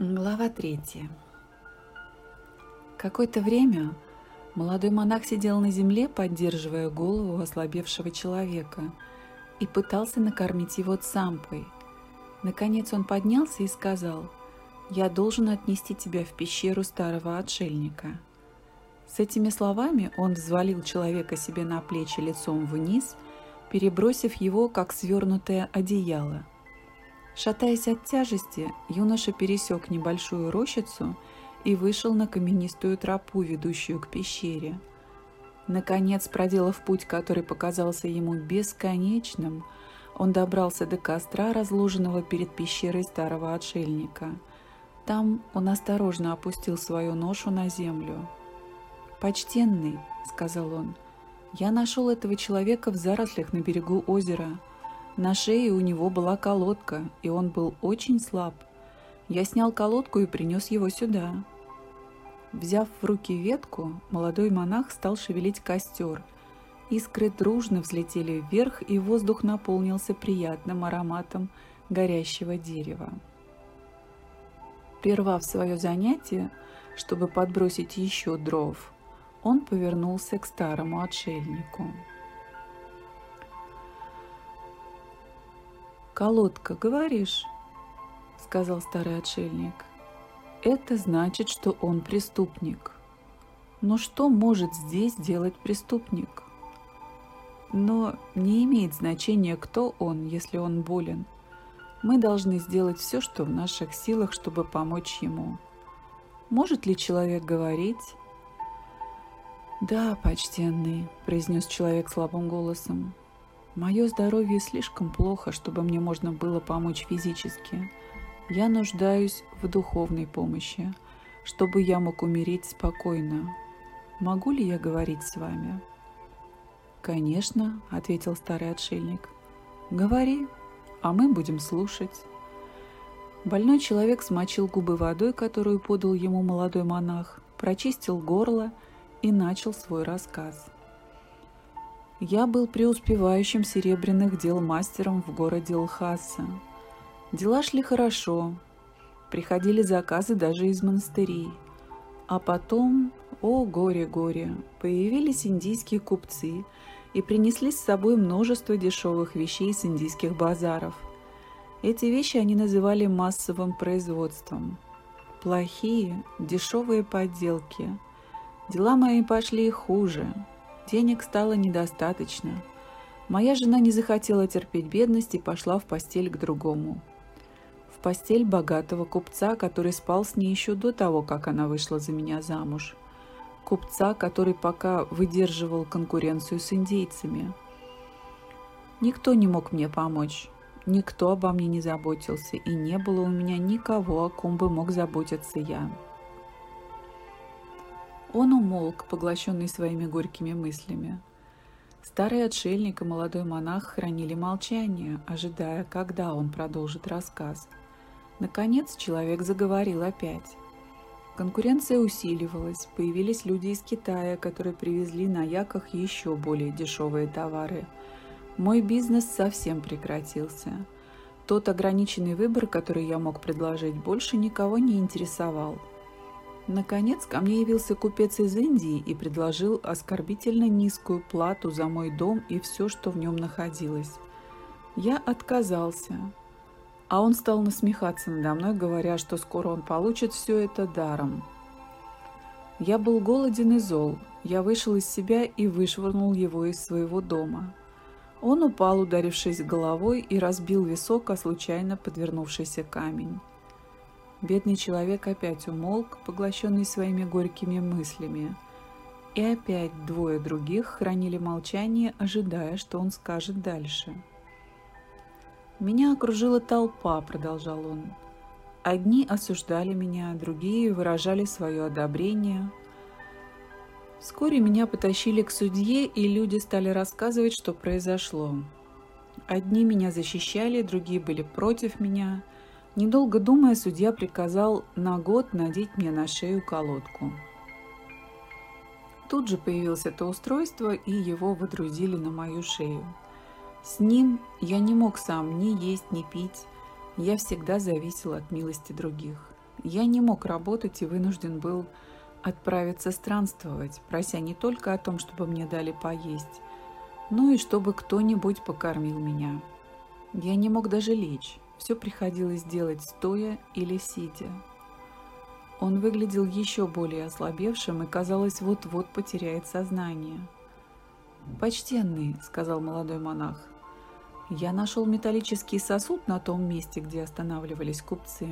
Глава третья. Какое-то время молодой монах сидел на земле, поддерживая голову ослабевшего человека, и пытался накормить его цампой. Наконец он поднялся и сказал, «Я должен отнести тебя в пещеру старого отшельника». С этими словами он взвалил человека себе на плечи лицом вниз, перебросив его, как свернутое одеяло – Шатаясь от тяжести, юноша пересек небольшую рощицу и вышел на каменистую тропу, ведущую к пещере. Наконец, проделав путь, который показался ему бесконечным, он добрался до костра, разложенного перед пещерой старого отшельника. Там он осторожно опустил свою ношу на землю. «Почтенный», — сказал он, — «я нашел этого человека в зарослях на берегу озера. На шее у него была колодка, и он был очень слаб. Я снял колодку и принес его сюда. Взяв в руки ветку, молодой монах стал шевелить костер. Искры дружно взлетели вверх, и воздух наполнился приятным ароматом горящего дерева. Прервав свое занятие, чтобы подбросить еще дров, он повернулся к старому отшельнику. «Колодка, говоришь?» — сказал старый отшельник. «Это значит, что он преступник. Но что может здесь делать преступник?» Но не имеет значения, кто он, если он болен. Мы должны сделать все, что в наших силах, чтобы помочь ему. Может ли человек говорить? «Да, почтенный», — произнес человек слабым голосом. Мое здоровье слишком плохо, чтобы мне можно было помочь физически. Я нуждаюсь в духовной помощи, чтобы я мог умереть спокойно. Могу ли я говорить с вами? Конечно, ответил старый отшельник. Говори, а мы будем слушать. Больной человек смочил губы водой, которую подал ему молодой монах, прочистил горло и начал свой рассказ. Я был преуспевающим серебряных дел мастером в городе Лхаса. Дела шли хорошо, приходили заказы даже из монастырей. А потом, о горе-горе, появились индийские купцы и принесли с собой множество дешевых вещей с индийских базаров. Эти вещи они называли массовым производством. Плохие, дешевые подделки. Дела мои пошли хуже – Денег стало недостаточно. Моя жена не захотела терпеть бедность и пошла в постель к другому. В постель богатого купца, который спал с ней еще до того, как она вышла за меня замуж. Купца, который пока выдерживал конкуренцию с индейцами. Никто не мог мне помочь. Никто обо мне не заботился, и не было у меня никого, о ком бы мог заботиться я. Он умолк, поглощенный своими горькими мыслями. Старый отшельник и молодой монах хранили молчание, ожидая, когда он продолжит рассказ. Наконец человек заговорил опять. Конкуренция усиливалась, появились люди из Китая, которые привезли на яках еще более дешевые товары. Мой бизнес совсем прекратился. Тот ограниченный выбор, который я мог предложить, больше никого не интересовал – Наконец ко мне явился купец из Индии и предложил оскорбительно низкую плату за мой дом и все, что в нем находилось. Я отказался, а он стал насмехаться надо мной, говоря, что скоро он получит все это даром. Я был голоден и зол, я вышел из себя и вышвырнул его из своего дома. Он упал, ударившись головой, и разбил висок о случайно подвернувшийся камень. Бедный человек опять умолк, поглощенный своими горькими мыслями. И опять двое других хранили молчание, ожидая, что он скажет дальше. «Меня окружила толпа», — продолжал он. «Одни осуждали меня, другие выражали свое одобрение». Вскоре меня потащили к судье, и люди стали рассказывать, что произошло. Одни меня защищали, другие были против меня — Недолго думая, судья приказал на год надеть мне на шею колодку. Тут же появилось это устройство, и его водрузили на мою шею. С ним я не мог сам ни есть, ни пить. Я всегда зависел от милости других. Я не мог работать и вынужден был отправиться странствовать, прося не только о том, чтобы мне дали поесть, но и чтобы кто-нибудь покормил меня. Я не мог даже лечь, все приходилось делать стоя или сидя. Он выглядел еще более ослабевшим и, казалось, вот-вот потеряет сознание. «Почтенный», — сказал молодой монах, — «я нашел металлический сосуд на том месте, где останавливались купцы.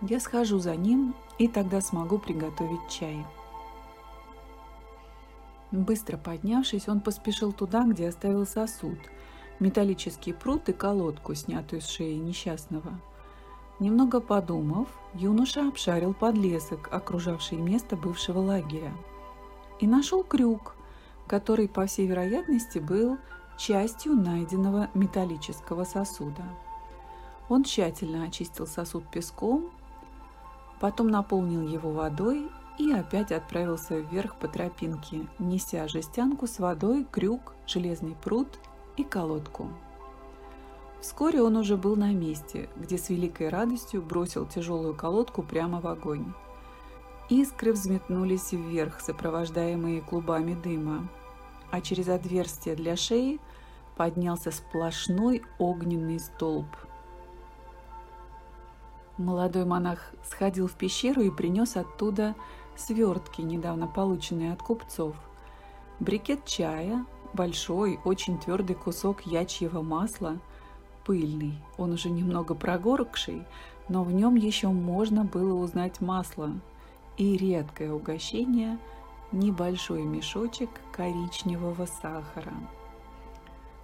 Я схожу за ним, и тогда смогу приготовить чай». Быстро поднявшись, он поспешил туда, где оставил сосуд, металлический пруд и колодку, снятую с шеи несчастного. Немного подумав, юноша обшарил подлесок, окружавший место бывшего лагеря, и нашел крюк, который, по всей вероятности, был частью найденного металлического сосуда. Он тщательно очистил сосуд песком, потом наполнил его водой и опять отправился вверх по тропинке, неся жестянку с водой, крюк, железный пруд и колодку. Вскоре он уже был на месте, где с великой радостью бросил тяжелую колодку прямо в огонь. Искры взметнулись вверх, сопровождаемые клубами дыма, а через отверстие для шеи поднялся сплошной огненный столб. Молодой монах сходил в пещеру и принес оттуда свертки, недавно полученные от купцов, брикет чая, большой, очень твердый кусок ячьего масла – пыльный, он уже немного прогоркший, но в нем еще можно было узнать масло и редкое угощение – небольшой мешочек коричневого сахара.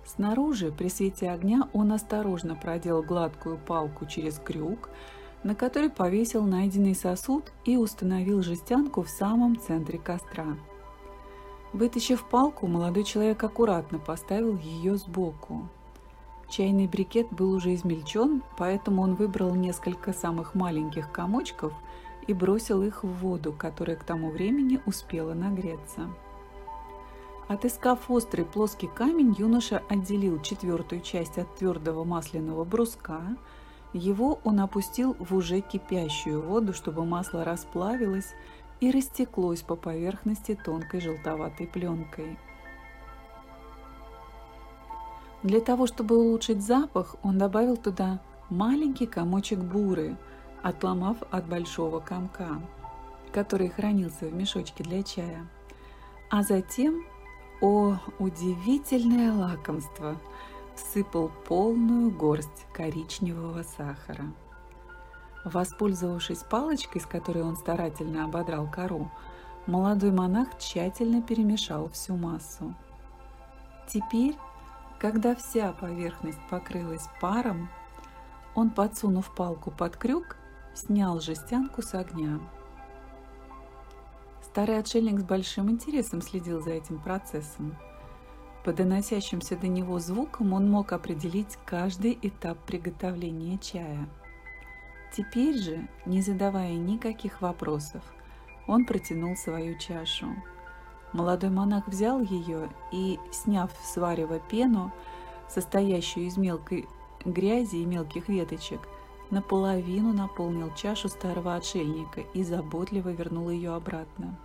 Снаружи, при свете огня, он осторожно продел гладкую палку через крюк, на который повесил найденный сосуд и установил жестянку в самом центре костра. Вытащив палку, молодой человек аккуратно поставил ее сбоку. Чайный брикет был уже измельчен, поэтому он выбрал несколько самых маленьких комочков и бросил их в воду, которая к тому времени успела нагреться. Отыскав острый плоский камень, юноша отделил четвертую часть от твердого масляного бруска. Его он опустил в уже кипящую воду, чтобы масло расплавилось и растеклось по поверхности тонкой желтоватой пленкой – для того, чтобы улучшить запах, он добавил туда маленький комочек буры, отломав от большого комка, который хранился в мешочке для чая. А затем, о, удивительное лакомство, всыпал полную горсть коричневого сахара. Воспользовавшись палочкой, с которой он старательно ободрал кору, молодой монах тщательно перемешал всю массу. Теперь когда вся поверхность покрылась паром, он, подсунув палку под крюк, снял жестянку с огня. Старый отшельник с большим интересом следил за этим процессом. По доносящимся до него звукам он мог определить каждый этап приготовления чая. Теперь же, не задавая никаких вопросов, он протянул свою чашу. Молодой монах взял ее и, сняв с варева пену, состоящую из мелкой грязи и мелких веточек, наполовину наполнил чашу старого отшельника и заботливо вернул ее обратно.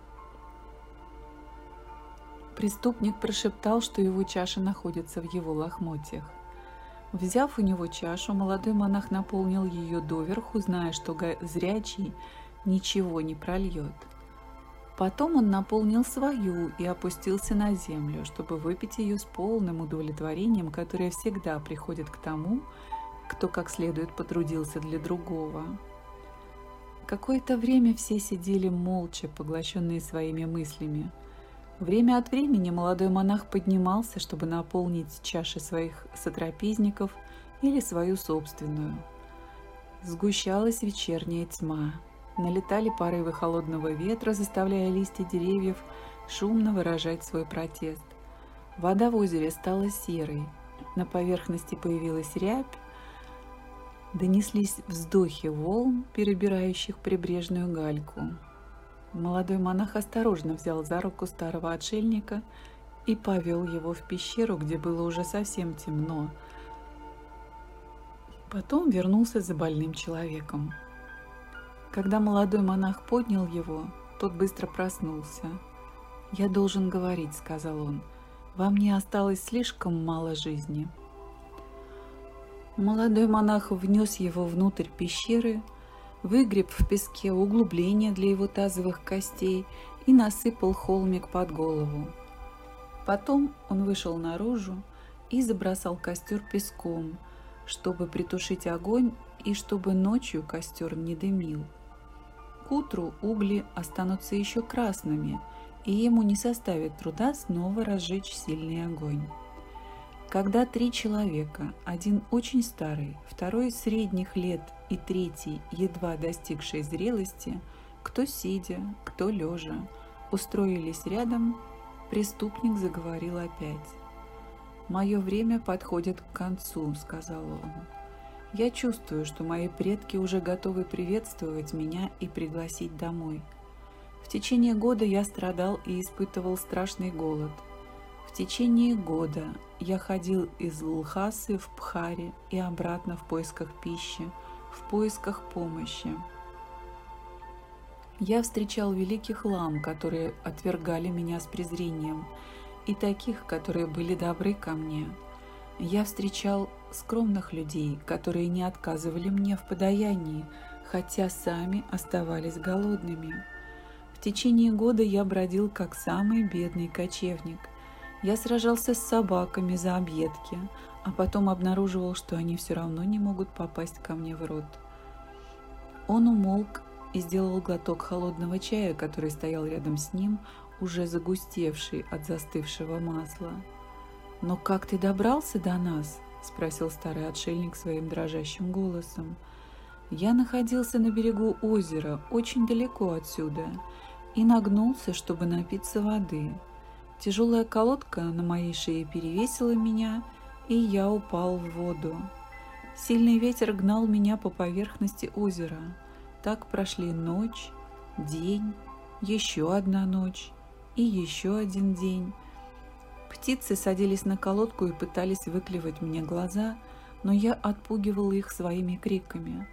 Преступник прошептал, что его чаша находится в его лохмотьях. Взяв у него чашу, молодой монах наполнил ее доверху, зная, что зрячий ничего не прольет – Потом он наполнил свою и опустился на землю, чтобы выпить ее с полным удовлетворением, которое всегда приходит к тому, кто как следует потрудился для другого. Какое-то время все сидели молча, поглощенные своими мыслями. Время от времени молодой монах поднимался, чтобы наполнить чаши своих сотрапезников или свою собственную. Сгущалась вечерняя тьма, Налетали порывы холодного ветра, заставляя листья деревьев шумно выражать свой протест. Вода в озере стала серой, на поверхности появилась рябь, донеслись вздохи волн, перебирающих прибрежную гальку. Молодой монах осторожно взял за руку старого отшельника и повел его в пещеру, где было уже совсем темно. Потом вернулся за больным человеком. Когда молодой монах поднял его, тот быстро проснулся. «Я должен говорить», — сказал он. «Во мне осталось слишком мало жизни». Молодой монах внес его внутрь пещеры, выгреб в песке углубление для его тазовых костей и насыпал холмик под голову. Потом он вышел наружу и забросал костер песком, чтобы притушить огонь и чтобы ночью костер не дымил. К утру угли останутся еще красными, и ему не составит труда снова разжечь сильный огонь. Когда три человека, один очень старый, второй средних лет и третий, едва достигший зрелости, кто сидя, кто лежа, устроились рядом, преступник заговорил опять. «Мое время подходит к концу», — сказал он. Я чувствую, что мои предки уже готовы приветствовать меня и пригласить домой. В течение года я страдал и испытывал страшный голод. В течение года я ходил из Лхасы в Пхаре и обратно в поисках пищи, в поисках помощи. Я встречал великих лам, которые отвергали меня с презрением, и таких, которые были добры ко мне – я встречал скромных людей, которые не отказывали мне в подаянии, хотя сами оставались голодными. В течение года я бродил как самый бедный кочевник. Я сражался с собаками за объедки, а потом обнаруживал, что они все равно не могут попасть ко мне в рот. Он умолк и сделал глоток холодного чая, который стоял рядом с ним, уже загустевший от застывшего масла. «Но как ты добрался до нас?» – спросил старый отшельник своим дрожащим голосом. «Я находился на берегу озера, очень далеко отсюда, и нагнулся, чтобы напиться воды. Тяжелая колодка на моей шее перевесила меня, и я упал в воду. Сильный ветер гнал меня по поверхности озера. Так прошли ночь, день, еще одна ночь и еще один день». Птицы садились на колодку и пытались выклевать мне глаза, но я отпугивал их своими криками.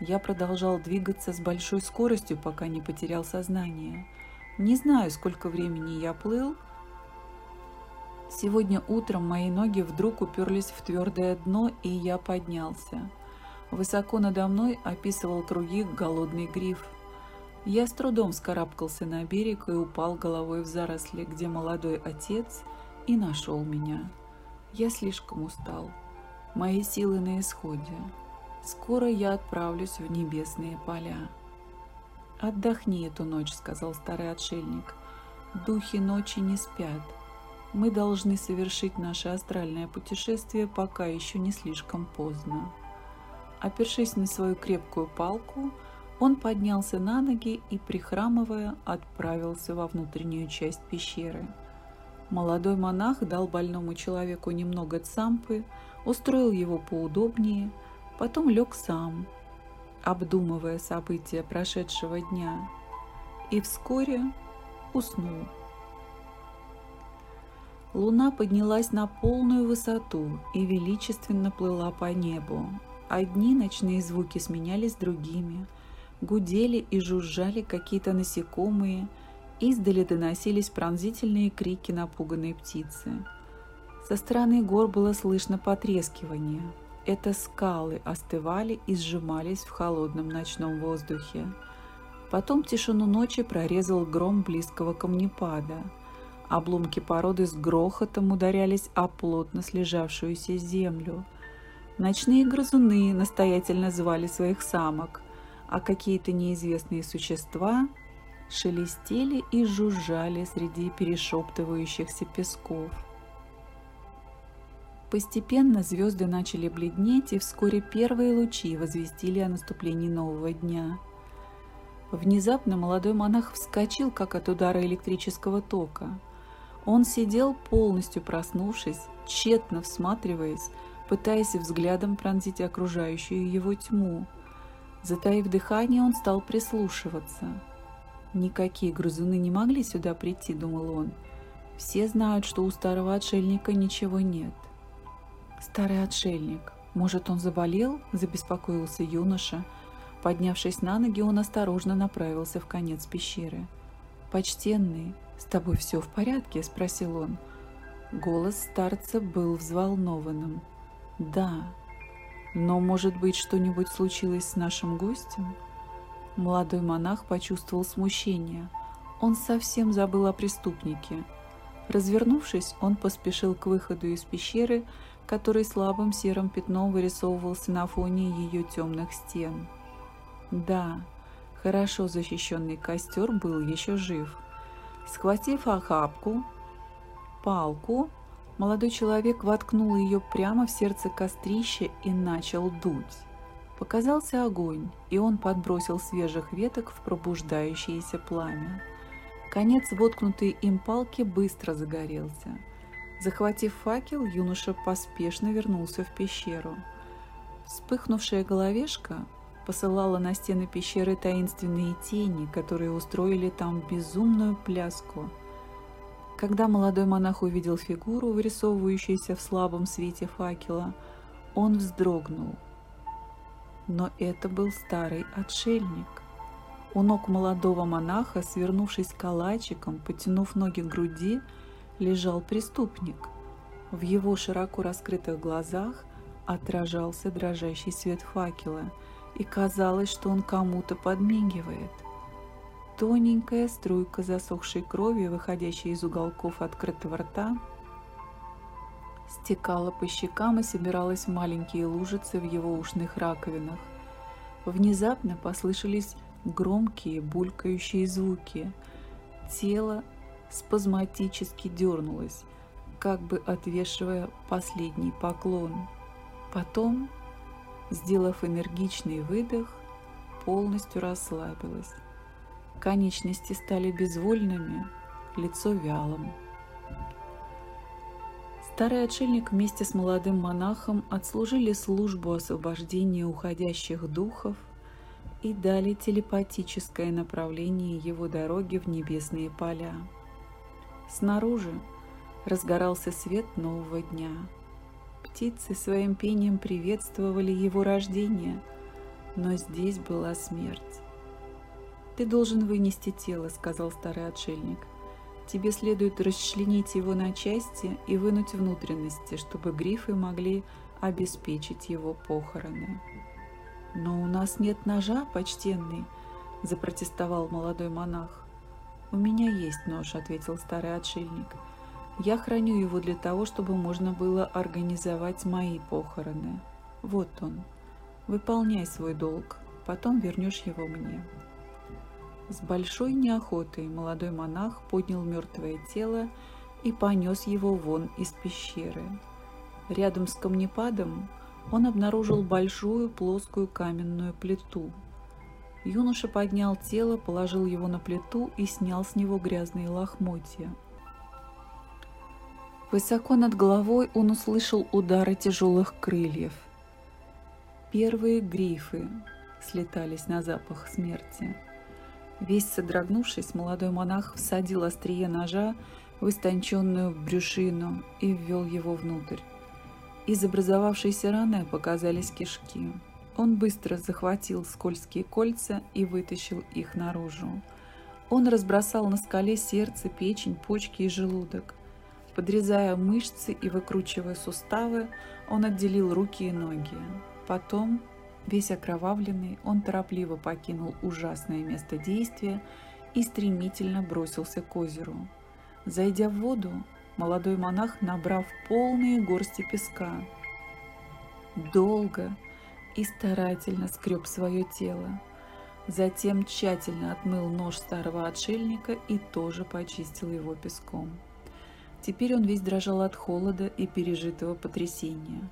Я продолжал двигаться с большой скоростью, пока не потерял сознание. Не знаю, сколько времени я плыл. Сегодня утром мои ноги вдруг уперлись в твердое дно, и я поднялся. Высоко надо мной описывал круги голодный гриф. Я с трудом вскарабкался на берег и упал головой в заросли, где молодой отец – и нашел меня. Я слишком устал. Мои силы на исходе. Скоро я отправлюсь в небесные поля. «Отдохни эту ночь», — сказал старый отшельник. «Духи ночи не спят. Мы должны совершить наше астральное путешествие, пока еще не слишком поздно». Опершись на свою крепкую палку, он поднялся на ноги и, прихрамывая, отправился во внутреннюю часть пещеры — Молодой монах дал больному человеку немного цампы, устроил его поудобнее, потом лег сам, обдумывая события прошедшего дня, и вскоре уснул. Луна поднялась на полную высоту и величественно плыла по небу. Одни ночные звуки сменялись другими, гудели и жужжали какие-то насекомые – Издали доносились пронзительные крики напуганной птицы. Со стороны гор было слышно потрескивание. Это скалы остывали и сжимались в холодном ночном воздухе. Потом тишину ночи прорезал гром близкого камнепада. Обломки породы с грохотом ударялись о плотно слежавшуюся землю. Ночные грызуны настоятельно звали своих самок, а какие-то неизвестные существа шелестели и жужжали среди перешептывающихся песков. Постепенно звезды начали бледнеть, и вскоре первые лучи возвестили о наступлении нового дня. Внезапно молодой монах вскочил, как от удара электрического тока. Он сидел, полностью проснувшись, тщетно всматриваясь, пытаясь взглядом пронзить окружающую его тьму. Затаив дыхание, он стал прислушиваться – Никакие грызуны не могли сюда прийти, думал он. Все знают, что у старого отшельника ничего нет. Старый отшельник. Может, он заболел? Забеспокоился юноша. Поднявшись на ноги, он осторожно направился в конец пещеры. «Почтенный, с тобой все в порядке?» – спросил он. Голос старца был взволнованным. «Да, но, может быть, что-нибудь случилось с нашим гостем?» Молодой монах почувствовал смущение. Он совсем забыл о преступнике. Развернувшись, он поспешил к выходу из пещеры, который слабым серым пятном вырисовывался на фоне ее темных стен. Да, хорошо защищенный костер был еще жив. Схватив охапку, палку, молодой человек воткнул ее прямо в сердце кострища и начал дуть. Показался огонь, и он подбросил свежих веток в пробуждающееся пламя. Конец воткнутой им палки быстро загорелся. Захватив факел, юноша поспешно вернулся в пещеру. Вспыхнувшая головешка посылала на стены пещеры таинственные тени, которые устроили там безумную пляску. Когда молодой монах увидел фигуру, вырисовывающуюся в слабом свете факела, он вздрогнул. Но это был старый отшельник. У ног молодого монаха, свернувшись калачиком, потянув ноги к груди, лежал преступник. В его широко раскрытых глазах отражался дрожащий свет факела, и казалось, что он кому-то подмигивает. Тоненькая струйка засохшей крови, выходящая из уголков открытого рта, стекала по щекам и собиралась в маленькие лужицы в его ушных раковинах. Внезапно послышались громкие булькающие звуки. Тело спазматически дернулась, как бы отвешивая последний поклон. Потом, сделав энергичный выдох, полностью расслабилась. Конечности стали безвольными, лицо вялым. Старый отшельник вместе с молодым монахом отслужили службу освобождения уходящих духов и дали телепатическое направление его дороги в небесные поля. Снаружи разгорался свет нового дня. Птицы своим пением приветствовали его рождение, но здесь была смерть. «Ты должен вынести тело», — сказал старый отшельник. «Тебе следует расчленить его на части и вынуть внутренности, чтобы грифы могли обеспечить его похороны». «Но у нас нет ножа, почтенный», — запротестовал молодой монах. «У меня есть нож», — ответил старый отшельник. «Я храню его для того, чтобы можно было организовать мои похороны. Вот он. Выполняй свой долг, потом вернешь его мне». С большой неохотой молодой монах поднял мертвое тело и понес его вон из пещеры. Рядом с камнепадом он обнаружил большую плоскую каменную плиту – Юноша поднял тело, положил его на плиту и снял с него грязные лохмотья. Высоко над головой он услышал удары тяжелых крыльев. Первые грифы слетались на запах смерти. Весь содрогнувшись, молодой монах всадил острие ножа в истонченную брюшину и ввел его внутрь. Из образовавшейся раны показались кишки. Он быстро захватил скользкие кольца и вытащил их наружу. Он разбросал на скале сердце, печень, почки и желудок. Подрезая мышцы и выкручивая суставы, он отделил руки и ноги. Потом, весь окровавленный, он торопливо покинул ужасное место действия и стремительно бросился к озеру. Зайдя в воду, молодой монах, набрав полные горсти песка, долго, и старательно скреб свое тело. Затем тщательно отмыл нож старого отшельника и тоже почистил его песком. Теперь он весь дрожал от холода и пережитого потрясения.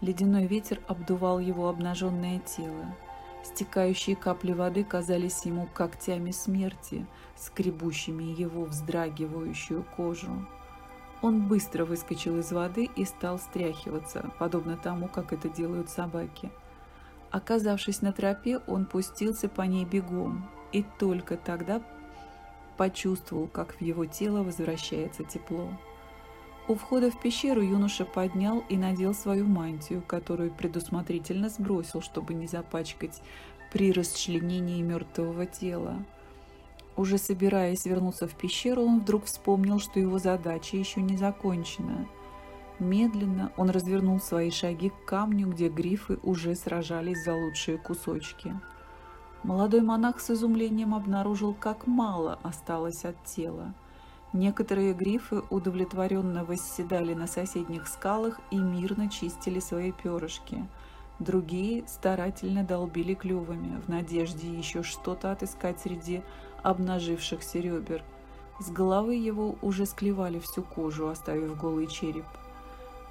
Ледяной ветер обдувал его обнаженное тело. Стекающие капли воды казались ему когтями смерти, скребущими его вздрагивающую кожу. Он быстро выскочил из воды и стал стряхиваться, подобно тому, как это делают собаки – Оказавшись на тропе, он пустился по ней бегом и только тогда почувствовал, как в его тело возвращается тепло. У входа в пещеру юноша поднял и надел свою мантию, которую предусмотрительно сбросил, чтобы не запачкать при расчленении мертвого тела. Уже собираясь вернуться в пещеру, он вдруг вспомнил, что его задача еще не закончена. Медленно он развернул свои шаги к камню, где грифы уже сражались за лучшие кусочки. Молодой монах с изумлением обнаружил, как мало осталось от тела. Некоторые грифы удовлетворенно восседали на соседних скалах и мирно чистили свои перышки. Другие старательно долбили клювами в надежде еще что-то отыскать среди обнажившихся ребер. С головы его уже склевали всю кожу, оставив голый череп.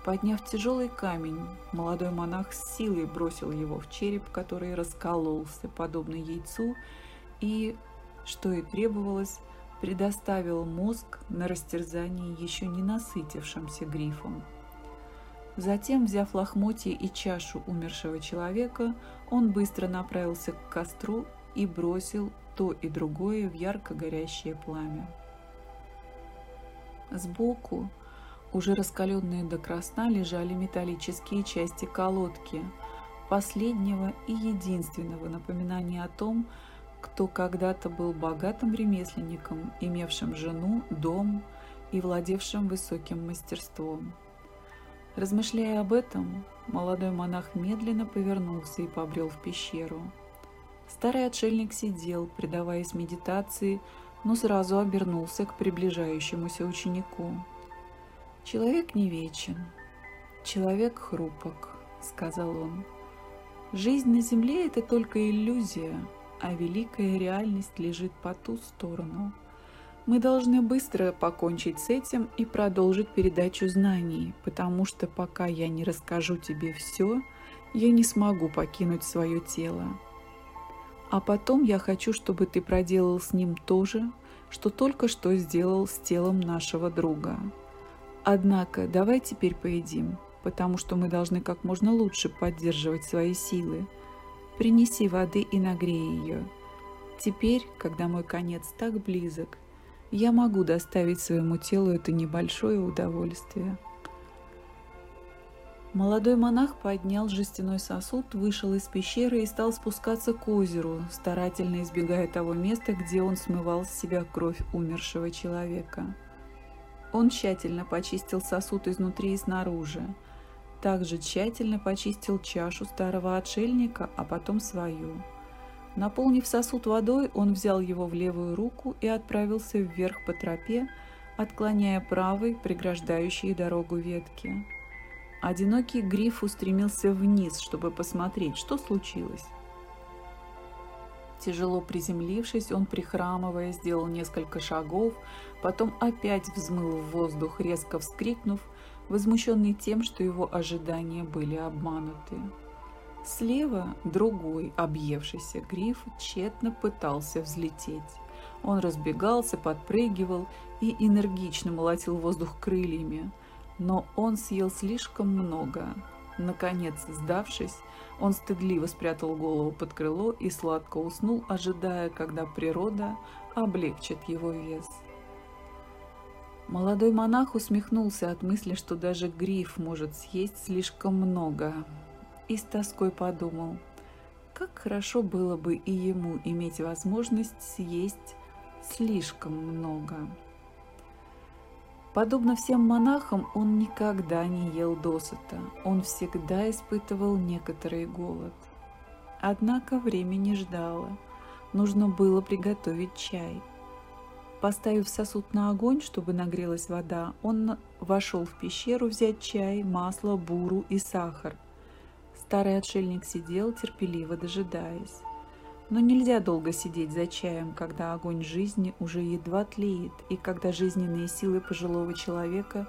Подняв тяжелый камень, молодой монах с силой бросил его в череп, который раскололся, подобно яйцу, и, что и требовалось, предоставил мозг на растерзание еще не насытившимся грифом. Затем, взяв лохмотья и чашу умершего человека, он быстро направился к костру и бросил то и другое в ярко горящее пламя. Сбоку, уже раскаленные до красна, лежали металлические части колодки, последнего и единственного напоминания о том, кто когда-то был богатым ремесленником, имевшим жену, дом и владевшим высоким мастерством. Размышляя об этом, молодой монах медленно повернулся и побрел в пещеру – Старый отшельник сидел, предаваясь медитации, но сразу обернулся к приближающемуся ученику. «Человек не вечен, человек хрупок», — сказал он. «Жизнь на земле — это только иллюзия, а великая реальность лежит по ту сторону. Мы должны быстро покончить с этим и продолжить передачу знаний, потому что пока я не расскажу тебе все, я не смогу покинуть свое тело. А потом я хочу, чтобы ты проделал с ним то же, что только что сделал с телом нашего друга. Однако давай теперь поедим, потому что мы должны как можно лучше поддерживать свои силы. Принеси воды и нагрей ее. Теперь, когда мой конец так близок, я могу доставить своему телу это небольшое удовольствие. Молодой монах поднял жестяной сосуд, вышел из пещеры и стал спускаться к озеру, старательно избегая того места, где он смывал с себя кровь умершего человека. Он тщательно почистил сосуд изнутри и снаружи. Также тщательно почистил чашу старого отшельника, а потом свою. Наполнив сосуд водой, он взял его в левую руку и отправился вверх по тропе, отклоняя правой, преграждающей дорогу ветки. Одинокий гриф устремился вниз, чтобы посмотреть, что случилось. Тяжело приземлившись, он, прихрамывая, сделал несколько шагов, потом опять взмыл в воздух, резко вскрикнув, возмущенный тем, что его ожидания были обмануты. Слева другой, объевшийся гриф, тщетно пытался взлететь. Он разбегался, подпрыгивал и энергично молотил воздух крыльями – но он съел слишком много. Наконец, сдавшись, он стыдливо спрятал голову под крыло и сладко уснул, ожидая, когда природа облегчит его вес. Молодой монах усмехнулся от мысли, что даже гриф может съесть слишком много, и с тоской подумал, как хорошо было бы и ему иметь возможность съесть слишком много. Подобно всем монахам, он никогда не ел досыта, он всегда испытывал некоторый голод. Однако время не ждало, нужно было приготовить чай. Поставив сосуд на огонь, чтобы нагрелась вода, он вошел в пещеру взять чай, масло, буру и сахар. Старый отшельник сидел, терпеливо дожидаясь. Но нельзя долго сидеть за чаем, когда огонь жизни уже едва тлеет и когда жизненные силы пожилого человека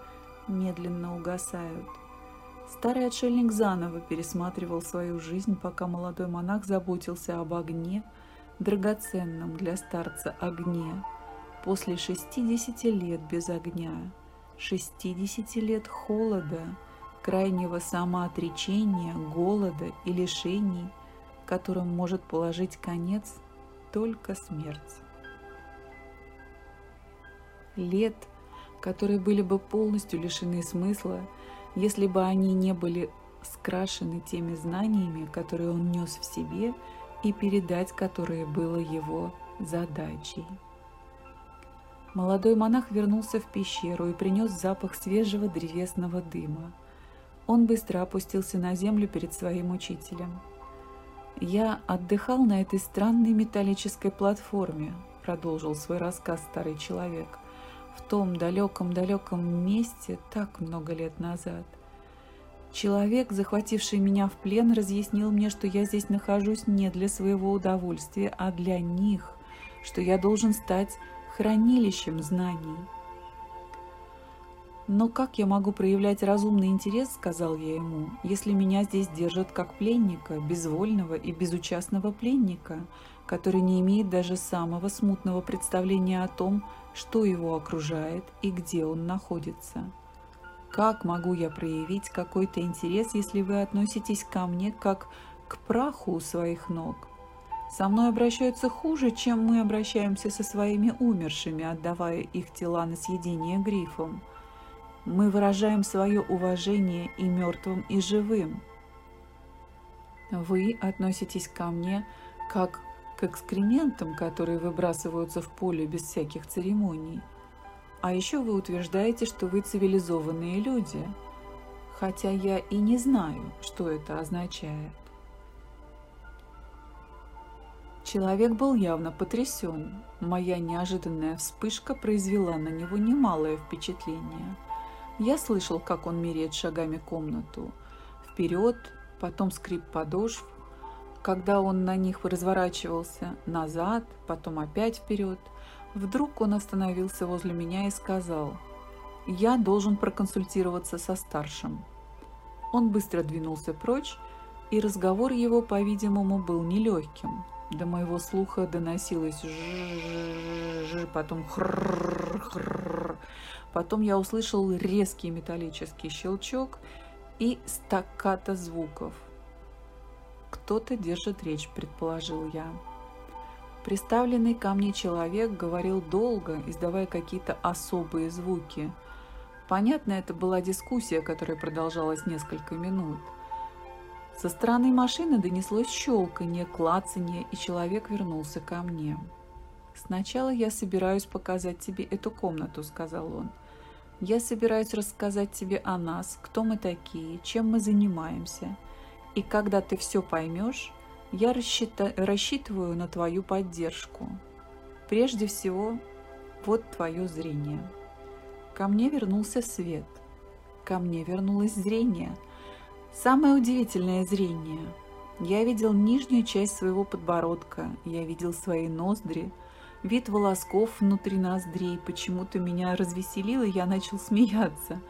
медленно угасают. Старый отшельник заново пересматривал свою жизнь, пока молодой монах заботился об огне, драгоценном для старца огне. После 60 лет без огня, 60 лет холода, крайнего самоотречения, голода и лишений – которым может положить конец только смерть. Лет, которые были бы полностью лишены смысла, если бы они не были скрашены теми знаниями, которые он нес в себе и передать которые было его задачей. Молодой монах вернулся в пещеру и принес запах свежего древесного дыма. Он быстро опустился на землю перед своим учителем. «Я отдыхал на этой странной металлической платформе», — продолжил свой рассказ старый человек, «в том далеком-далеком месте так много лет назад. Человек, захвативший меня в плен, разъяснил мне, что я здесь нахожусь не для своего удовольствия, а для них, что я должен стать хранилищем знаний. «Но как я могу проявлять разумный интерес, — сказал я ему, — если меня здесь держат как пленника, безвольного и безучастного пленника, который не имеет даже самого смутного представления о том, что его окружает и где он находится? Как могу я проявить какой-то интерес, если вы относитесь ко мне как к праху у своих ног?» Со мной обращаются хуже, чем мы обращаемся со своими умершими, отдавая их тела на съедение грифом. Мы выражаем свое уважение и мертвым, и живым. Вы относитесь ко мне как к экскрементам, которые выбрасываются в поле без всяких церемоний. А еще вы утверждаете, что вы цивилизованные люди, хотя я и не знаю, что это означает. Человек был явно потрясен. Моя неожиданная вспышка произвела на него немалое впечатление. Я слышал, как он меряет шагами комнату. Вперед, потом скрип подошв. Когда он на них разворачивался, назад, потом опять вперед. Вдруг он остановился возле меня и сказал, «Я должен проконсультироваться со старшим». Он быстро двинулся прочь, и разговор его, по-видимому, был нелегким – до моего слуха доносилось ж потом хр Потом я услышал резкий металлический щелчок и стаккато звуков. «Кто-то держит речь», — предположил я. Представленный ко мне человек говорил долго, издавая какие-то особые звуки. Понятно, это была дискуссия, которая продолжалась несколько минут. Со стороны машины донеслось щелканье, клацанье, и человек вернулся ко мне. «Сначала я собираюсь показать тебе эту комнату», — сказал он. «Я собираюсь рассказать тебе о нас, кто мы такие, чем мы занимаемся. И когда ты все поймешь, я рассчита... рассчитываю на твою поддержку. Прежде всего, вот твое зрение». Ко мне вернулся свет. Ко мне вернулось зрение — Самое удивительное зрение. Я видел нижнюю часть своего подбородка, я видел свои ноздри, вид волосков внутри ноздрей почему-то меня развеселил, и я начал смеяться.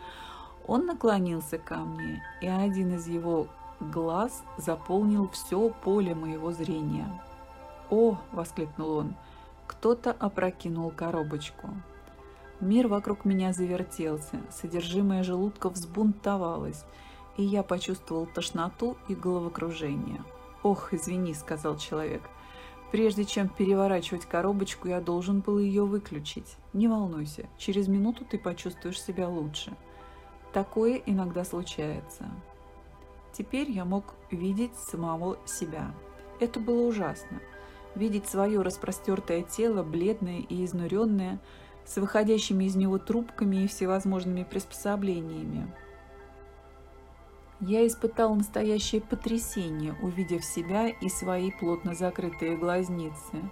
Он наклонился ко мне, и один из его глаз заполнил все поле моего зрения. «О!» – воскликнул он. Кто-то опрокинул коробочку. Мир вокруг меня завертелся, содержимое желудка взбунтовалось – и я почувствовал тошноту и головокружение. «Ох, извини», — сказал человек. «Прежде чем переворачивать коробочку, я должен был ее выключить. Не волнуйся, через минуту ты почувствуешь себя лучше. Такое иногда случается». Теперь я мог видеть самого себя. Это было ужасно. Видеть свое распростертое тело, бледное и изнуренное, с выходящими из него трубками и всевозможными приспособлениями. Я испытал настоящее потрясение, увидев себя и свои плотно закрытые глазницы.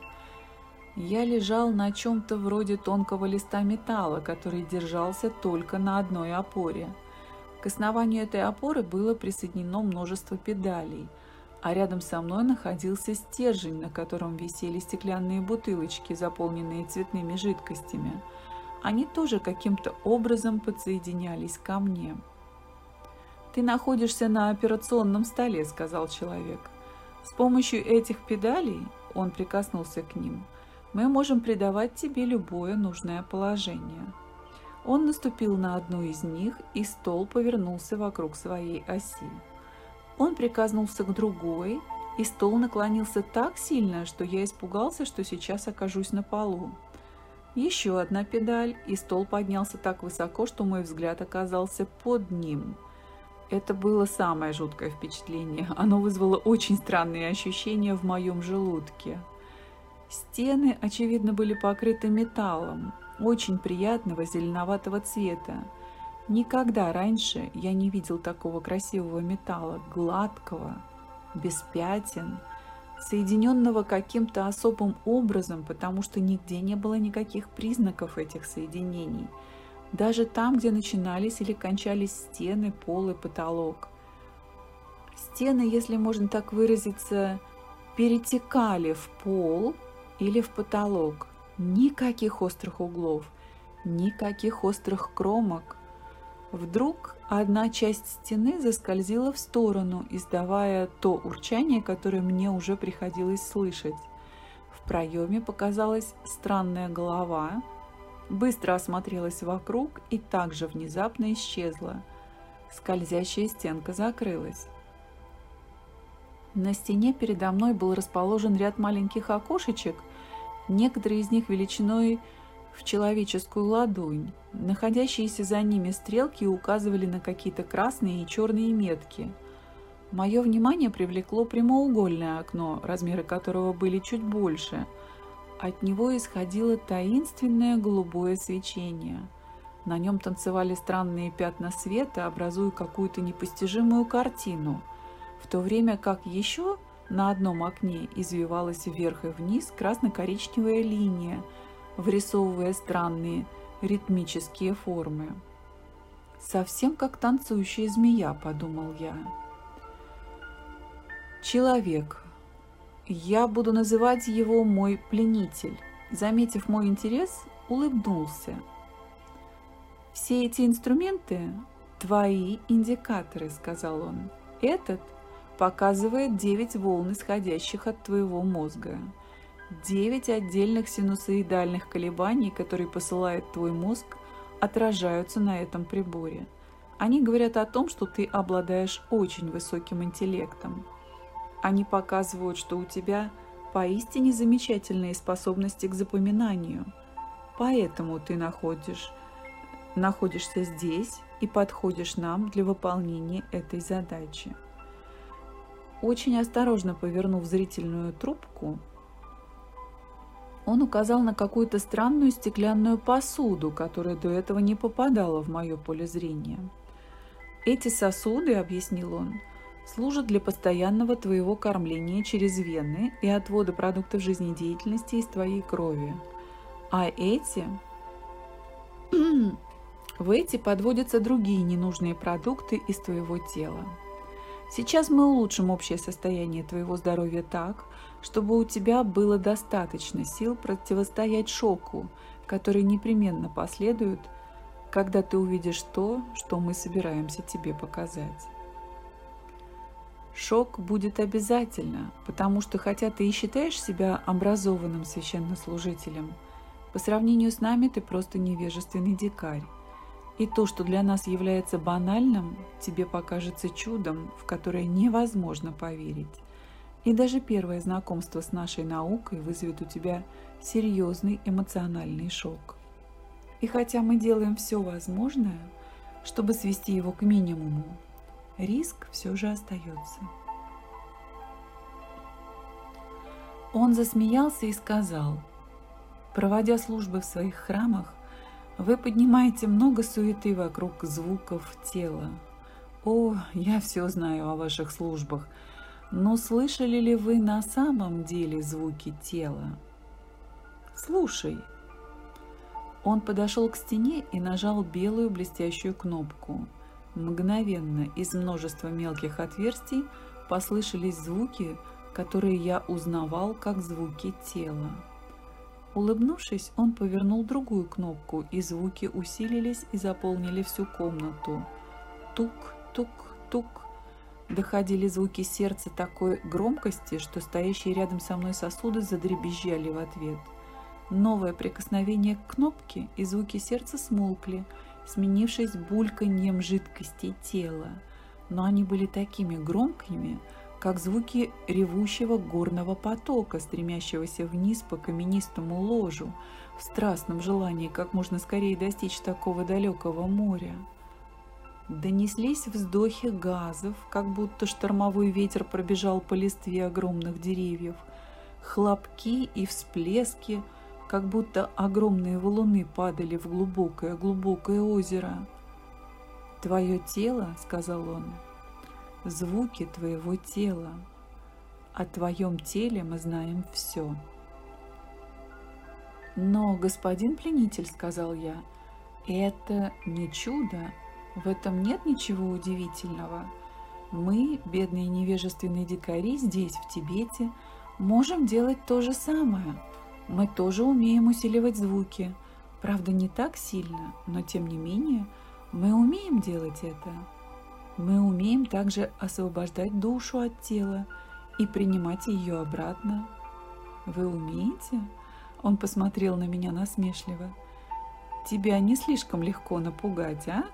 Я лежал на чем-то вроде тонкого листа металла, который держался только на одной опоре. К основанию этой опоры было присоединено множество педалей, а рядом со мной находился стержень, на котором висели стеклянные бутылочки, заполненные цветными жидкостями. Они тоже каким-то образом подсоединялись ко мне. «Ты находишься на операционном столе», — сказал человек. «С помощью этих педалей, — он прикоснулся к ним, — мы можем придавать тебе любое нужное положение». Он наступил на одну из них, и стол повернулся вокруг своей оси. Он прикоснулся к другой, и стол наклонился так сильно, что я испугался, что сейчас окажусь на полу. Еще одна педаль, и стол поднялся так высоко, что мой взгляд оказался под ним. Это было самое жуткое впечатление. Оно вызвало очень странные ощущения в моем желудке. Стены, очевидно, были покрыты металлом, очень приятного зеленоватого цвета. Никогда раньше я не видел такого красивого металла, гладкого, без пятен – соединенного каким-то особым образом, потому что нигде не было никаких признаков этих соединений, даже там, где начинались или кончались стены, пол и потолок. Стены, если можно так выразиться, перетекали в пол или в потолок. Никаких острых углов, никаких острых кромок – Вдруг одна часть стены заскользила в сторону, издавая то урчание, которое мне уже приходилось слышать. В проеме показалась странная голова, быстро осмотрелась вокруг и также внезапно исчезла. Скользящая стенка закрылась. На стене передо мной был расположен ряд маленьких окошечек, некоторые из них величиной в человеческую ладонь. Находящиеся за ними стрелки указывали на какие-то красные и черные метки. Мое внимание привлекло прямоугольное окно, размеры которого были чуть больше. От него исходило таинственное голубое свечение. На нем танцевали странные пятна света, образуя какую-то непостижимую картину, в то время как еще на одном окне извивалась вверх и вниз красно-коричневая линия – вырисовывая странные ритмические формы. «Совсем как танцующая змея», — подумал я. «Человек. Я буду называть его мой пленитель». Заметив мой интерес, улыбнулся. «Все эти инструменты – твои индикаторы», – сказал он. «Этот показывает девять волн, исходящих от твоего мозга. Девять отдельных синусоидальных колебаний, которые посылает твой мозг, отражаются на этом приборе. Они говорят о том, что ты обладаешь очень высоким интеллектом. Они показывают, что у тебя поистине замечательные способности к запоминанию. Поэтому ты находишь, находишься здесь и подходишь нам для выполнения этой задачи. Очень осторожно повернув зрительную трубку, он указал на какую-то странную стеклянную посуду, которая до этого не попадала в мое поле зрения. «Эти сосуды, — объяснил он, — служат для постоянного твоего кормления через вены и отвода продуктов жизнедеятельности из твоей крови. А эти... в эти подводятся другие ненужные продукты из твоего тела. Сейчас мы улучшим общее состояние твоего здоровья так, чтобы у тебя было достаточно сил противостоять шоку, который непременно последует, когда ты увидишь то, что мы собираемся тебе показать. Шок будет обязательно, потому что хотя ты и считаешь себя образованным священнослужителем, по сравнению с нами ты просто невежественный дикарь. И то, что для нас является банальным, тебе покажется чудом, в которое невозможно поверить. И даже первое знакомство с нашей наукой вызовет у тебя серьезный эмоциональный шок. И хотя мы делаем все возможное, чтобы свести его к минимуму, риск все же остается. Он засмеялся и сказал, проводя службы в своих храмах, вы поднимаете много суеты вокруг звуков тела. О, я все знаю о ваших службах – но слышали ли вы на самом деле звуки тела? Слушай. Он подошел к стене и нажал белую блестящую кнопку. Мгновенно из множества мелких отверстий послышались звуки, которые я узнавал как звуки тела. Улыбнувшись, он повернул другую кнопку, и звуки усилились и заполнили всю комнату. Тук, тук, тук, доходили звуки сердца такой громкости, что стоящие рядом со мной сосуды задребезжали в ответ. Новое прикосновение к кнопке, и звуки сердца смолкли, сменившись бульканьем жидкости тела. Но они были такими громкими, как звуки ревущего горного потока, стремящегося вниз по каменистому ложу, в страстном желании как можно скорее достичь такого далекого моря. Донеслись вздохи газов, как будто штормовой ветер пробежал по листве огромных деревьев, хлопки и всплески, как будто огромные валуны падали в глубокое-глубокое озеро. «Твое тело», — сказал он, — «звуки твоего тела. О твоем теле мы знаем все». «Но, господин пленитель», — сказал я, — «это не чудо, в этом нет ничего удивительного. Мы, бедные невежественные дикари, здесь, в Тибете, можем делать то же самое. Мы тоже умеем усиливать звуки. Правда, не так сильно, но тем не менее мы умеем делать это. Мы умеем также освобождать душу от тела и принимать ее обратно. Вы умеете? Он посмотрел на меня насмешливо. Тебя не слишком легко напугать, а?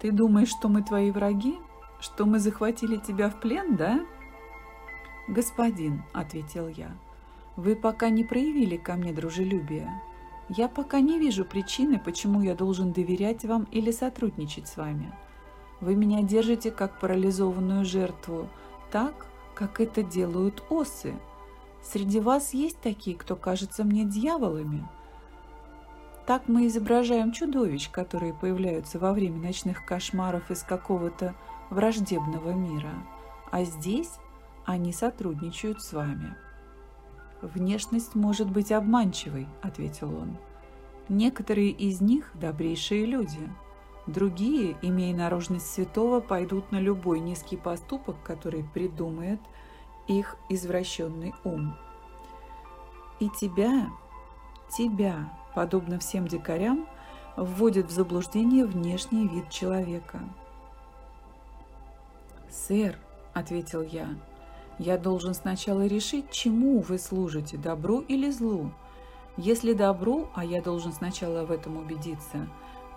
Ты думаешь, что мы твои враги? Что мы захватили тебя в плен, да? Господин, ответил я, вы пока не проявили ко мне дружелюбия. Я пока не вижу причины, почему я должен доверять вам или сотрудничать с вами. Вы меня держите как парализованную жертву, так, как это делают осы. Среди вас есть такие, кто кажется мне дьяволами – так мы изображаем чудовищ, которые появляются во время ночных кошмаров из какого-то враждебного мира. А здесь они сотрудничают с вами. «Внешность может быть обманчивой», — ответил он. «Некоторые из них — добрейшие люди. Другие, имея наружность святого, пойдут на любой низкий поступок, который придумает их извращенный ум. И тебя, тебя, подобно всем дикарям, вводит в заблуждение внешний вид человека. «Сэр», — ответил я, — «я должен сначала решить, чему вы служите, добру или злу. Если добру, а я должен сначала в этом убедиться,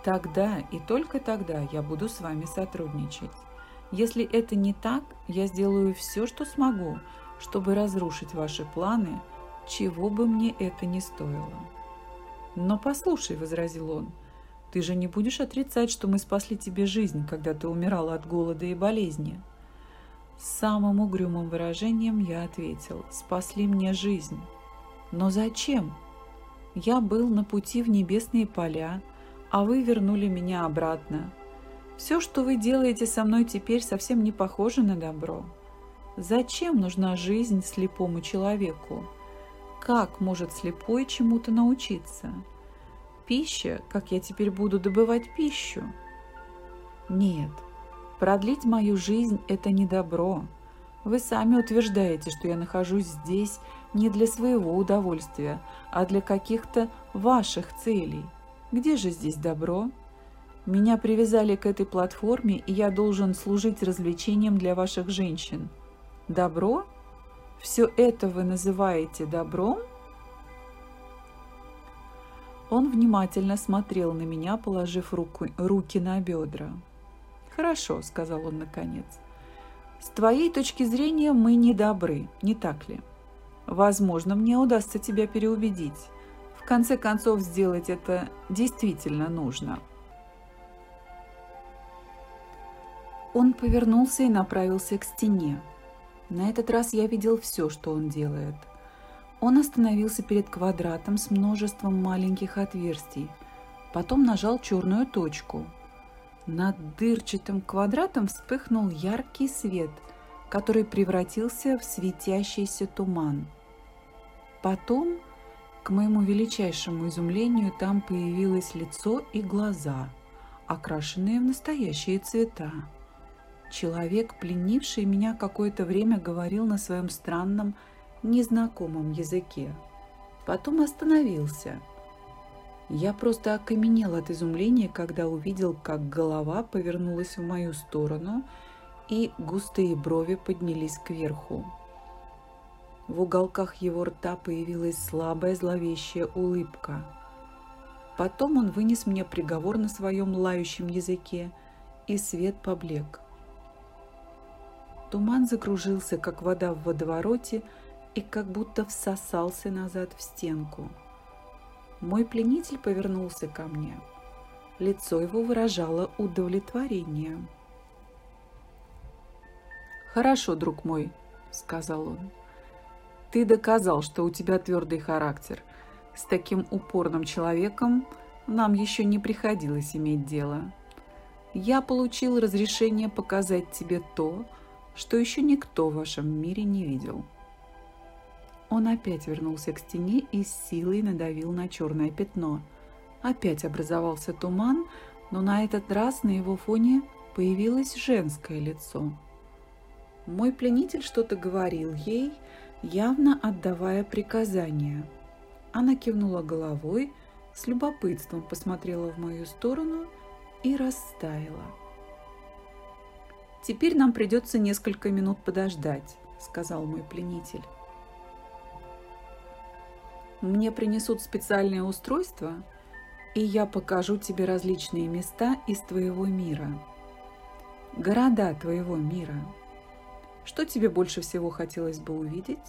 тогда и только тогда я буду с вами сотрудничать. Если это не так, я сделаю все, что смогу, чтобы разрушить ваши планы, чего бы мне это ни стоило». «Но послушай», — возразил он, — «ты же не будешь отрицать, что мы спасли тебе жизнь, когда ты умирала от голода и болезни?» С самым угрюмым выражением я ответил, «Спасли мне жизнь». «Но зачем? Я был на пути в небесные поля, а вы вернули меня обратно. Все, что вы делаете со мной теперь, совсем не похоже на добро. Зачем нужна жизнь слепому человеку?» Как может слепой чему-то научиться? Пища, как я теперь буду добывать пищу? Нет, продлить мою жизнь – это не добро. Вы сами утверждаете, что я нахожусь здесь не для своего удовольствия, а для каких-то ваших целей. Где же здесь добро? Меня привязали к этой платформе, и я должен служить развлечением для ваших женщин. Добро? Все это вы называете добром? Он внимательно смотрел на меня, положив руку, руки на бедра. «Хорошо», — сказал он наконец. «С твоей точки зрения мы не добры, не так ли? Возможно, мне удастся тебя переубедить. В конце концов, сделать это действительно нужно». Он повернулся и направился к стене. На этот раз я видел все, что он делает. Он остановился перед квадратом с множеством маленьких отверстий, потом нажал черную точку. Над дырчатым квадратом вспыхнул яркий свет, который превратился в светящийся туман. Потом, к моему величайшему изумлению, там появилось лицо и глаза, окрашенные в настоящие цвета. Человек, пленивший меня какое-то время, говорил на своем странном, незнакомом языке. Потом остановился. Я просто окаменел от изумления, когда увидел, как голова повернулась в мою сторону и густые брови поднялись кверху. В уголках его рта появилась слабая зловещая улыбка. Потом он вынес мне приговор на своем лающем языке, и свет поблек. Туман закружился, как вода в водовороте, и как будто всосался назад в стенку. Мой пленитель повернулся ко мне. Лицо его выражало удовлетворение. «Хорошо, друг мой», — сказал он. «Ты доказал, что у тебя твердый характер. С таким упорным человеком нам еще не приходилось иметь дело. Я получил разрешение показать тебе то, что еще никто в вашем мире не видел». Он опять вернулся к стене и с силой надавил на черное пятно. Опять образовался туман, но на этот раз на его фоне появилось женское лицо. Мой пленитель что-то говорил ей, явно отдавая приказания. Она кивнула головой, с любопытством посмотрела в мою сторону и растаяла. «Теперь нам придется несколько минут подождать», — сказал мой пленитель. «Мне принесут специальное устройство, и я покажу тебе различные места из твоего мира, города твоего мира». Что тебе больше всего хотелось бы увидеть?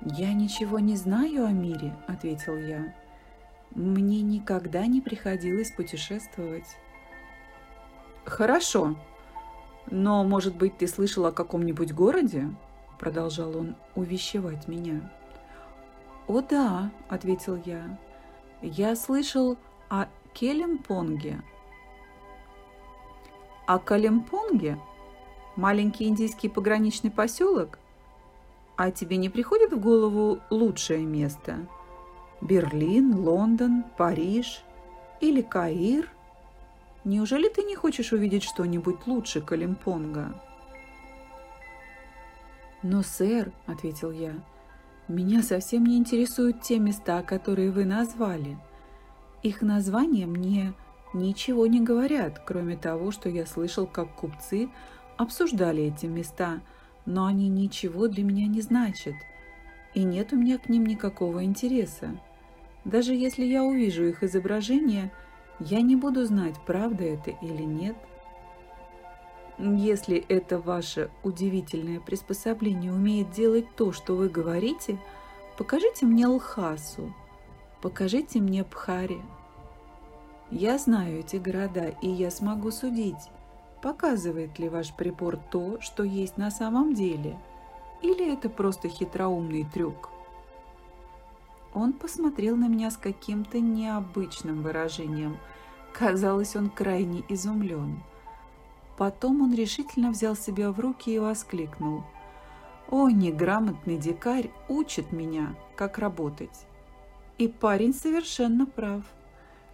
«Я ничего не знаю о мире», — ответил я. «Мне никогда не приходилось путешествовать». «Хорошо. Но, может быть, ты слышал о каком-нибудь городе?» Продолжал он увещевать меня. «О да», — ответил я. «Я слышал о Келемпонге». «О Калемпонге?» Маленький индийский пограничный поселок? А тебе не приходит в голову лучшее место? Берлин, Лондон, Париж или Каир? Неужели ты не хочешь увидеть что-нибудь лучше Калимпонга? «Но, сэр», — ответил я, — «меня совсем не интересуют те места, которые вы назвали. Их названия мне ничего не говорят, кроме того, что я слышал, как купцы обсуждали эти места, но они ничего для меня не значат, и нет у меня к ним никакого интереса. Даже если я увижу их изображение, я не буду знать, правда это или нет. Если это ваше удивительное приспособление умеет делать то, что вы говорите, покажите мне Лхасу, покажите мне Пхари. Я знаю эти города, и я смогу судить, Показывает ли ваш прибор то, что есть на самом деле? Или это просто хитроумный трюк? Он посмотрел на меня с каким-то необычным выражением. Казалось, он крайне изумлен. Потом он решительно взял себя в руки и воскликнул. «О, неграмотный дикарь учит меня, как работать!» И парень совершенно прав.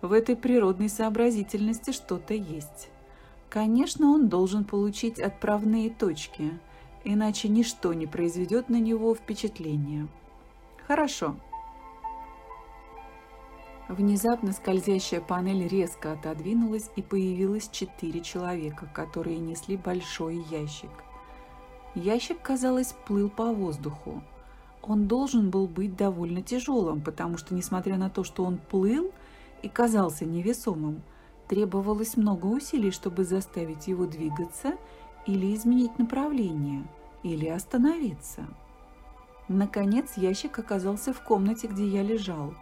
В этой природной сообразительности что-то есть. Конечно, он должен получить отправные точки, иначе ничто не произведет на него впечатления. Хорошо. Внезапно скользящая панель резко отодвинулась, и появилось четыре человека, которые несли большой ящик. Ящик, казалось, плыл по воздуху. Он должен был быть довольно тяжелым, потому что, несмотря на то, что он плыл и казался невесомым, Требовалось много усилий, чтобы заставить его двигаться или изменить направление, или остановиться. Наконец ящик оказался в комнате, где я лежал.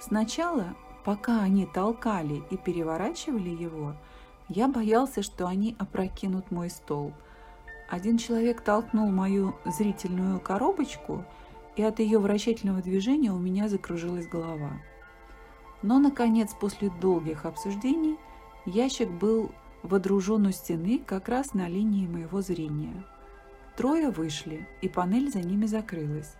Сначала, пока они толкали и переворачивали его, я боялся, что они опрокинут мой стол. Один человек толкнул мою зрительную коробочку, и от ее вращательного движения у меня закружилась голова. Но, наконец, после долгих обсуждений, ящик был водружен у стены как раз на линии моего зрения. Трое вышли, и панель за ними закрылась.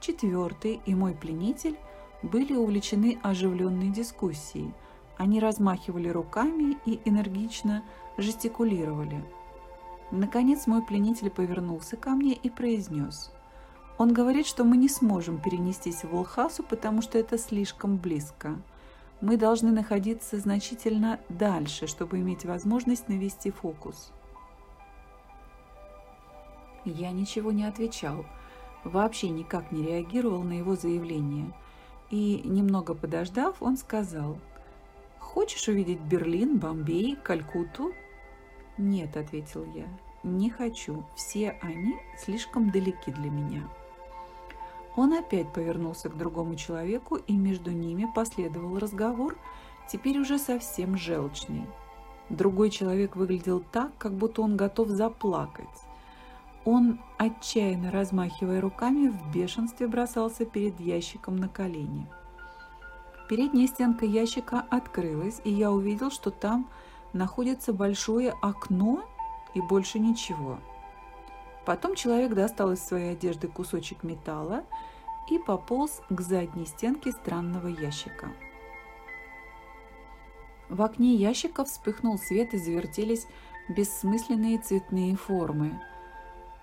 Четвертый и мой пленитель были увлечены оживленной дискуссией. Они размахивали руками и энергично жестикулировали. Наконец мой пленитель повернулся ко мне и произнес. Он говорит, что мы не сможем перенестись в Волхасу, потому что это слишком близко мы должны находиться значительно дальше, чтобы иметь возможность навести фокус. Я ничего не отвечал, вообще никак не реагировал на его заявление. И, немного подождав, он сказал, «Хочешь увидеть Берлин, Бомбей, Калькутту?» «Нет», — ответил я, не хочу. Все они слишком далеки для меня. Он опять повернулся к другому человеку, и между ними последовал разговор, теперь уже совсем желчный. Другой человек выглядел так, как будто он готов заплакать. Он, отчаянно размахивая руками, в бешенстве бросался перед ящиком на колени. Передняя стенка ящика открылась, и я увидел, что там находится большое окно и больше ничего. Потом человек достал из своей одежды кусочек металла и пополз к задней стенке странного ящика. В окне ящика вспыхнул свет и завертелись бессмысленные цветные формы.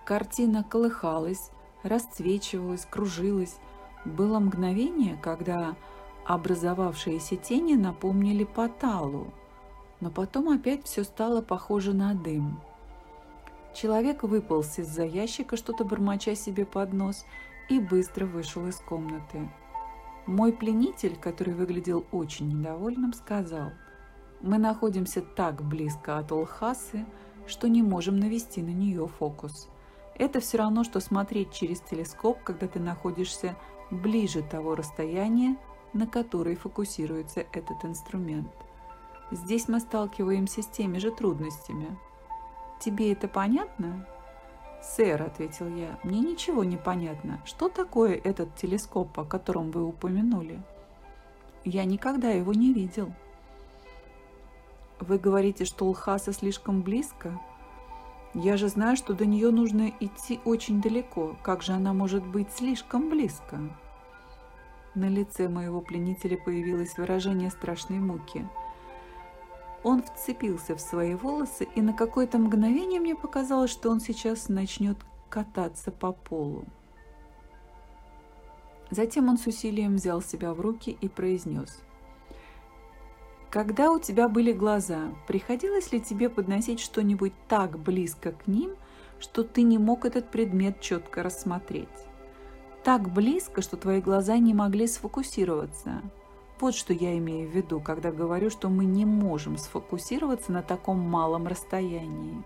Картина колыхалась, расцвечивалась, кружилась. Было мгновение, когда образовавшиеся тени напомнили Паталу, но потом опять все стало похоже на дым. Человек выполз из-за ящика, что-то бормоча себе под нос, и быстро вышел из комнаты. Мой пленитель, который выглядел очень недовольным, сказал – мы находимся так близко от Олхасы, что не можем навести на нее фокус. Это все равно, что смотреть через телескоп, когда ты находишься ближе того расстояния, на которое фокусируется этот инструмент. Здесь мы сталкиваемся с теми же трудностями. Тебе это понятно? «Сэр», — ответил я, — «мне ничего не понятно. Что такое этот телескоп, о котором вы упомянули?» «Я никогда его не видел». Вы говорите, что Лхаса слишком близко? Я же знаю, что до нее нужно идти очень далеко. Как же она может быть слишком близко? На лице моего пленителя появилось выражение страшной муки. Он вцепился в свои волосы, и на какое-то мгновение мне показалось, что он сейчас начнет кататься по полу. Затем он с усилием взял себя в руки и произнес – когда у тебя были глаза, приходилось ли тебе подносить что-нибудь так близко к ним, что ты не мог этот предмет четко рассмотреть? Так близко, что твои глаза не могли сфокусироваться. Вот что я имею в виду, когда говорю, что мы не можем сфокусироваться на таком малом расстоянии.